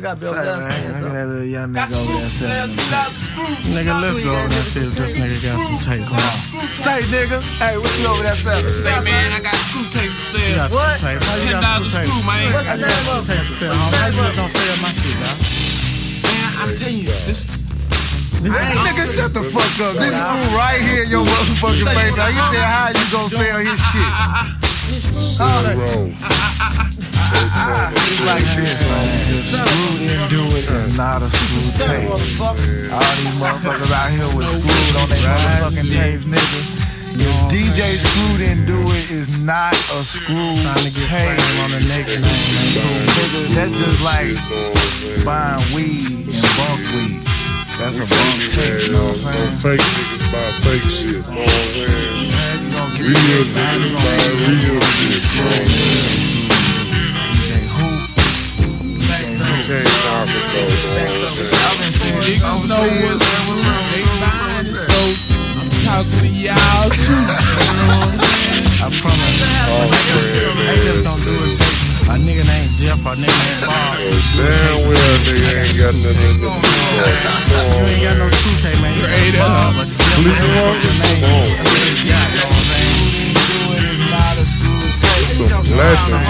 You gotta be over there saying Look at that little young nigga over there selling. Nigga, let's go over there and see if this nigga got some tape. Come on. Say, nigga. Hey, what you over there selling? Say, man, I got screw tape for You got sale. What? some tape. How you Ten got dollars a screw, man. What's the name of it? Tape to sell, homie. How you just gonna sell my shit, dog? Man, I'm telling you, this Nigga, shut the fuck up. This screw right here in your motherfucking face. Now you uh-huh. said how you gonna sell his shit. Uh-uh. It's like this, man. Screw didn't do it is not a screw tape. All these motherfuckers out here with screwed on their motherfucking tapes, nigga. If DJ Screw didn't do it is not a screw Trying to get tape. on the next name. ain't cool. Nigga, that's just like buying weed and bunk weed. That's a bunk tape, you know what I'm saying? Fake niggas buy fake shit. You know what I'm saying? You gonna get Real this man, you niggas buy real shit. screw. You know what I'm saying? I've been seeing niggas I'm know what's going on. They buying it, so I'm talking to y'all too. You know what I'm saying? I promise. Oh, man, They just don't do it. A nigga named Jeff, a nigga named Bob. Oh, Damn well nigga ain't got nothing in the food. You know You ain't got no screw tape, man. You got up. Bob, but Jeff Please ain't fucking it. name. That's what he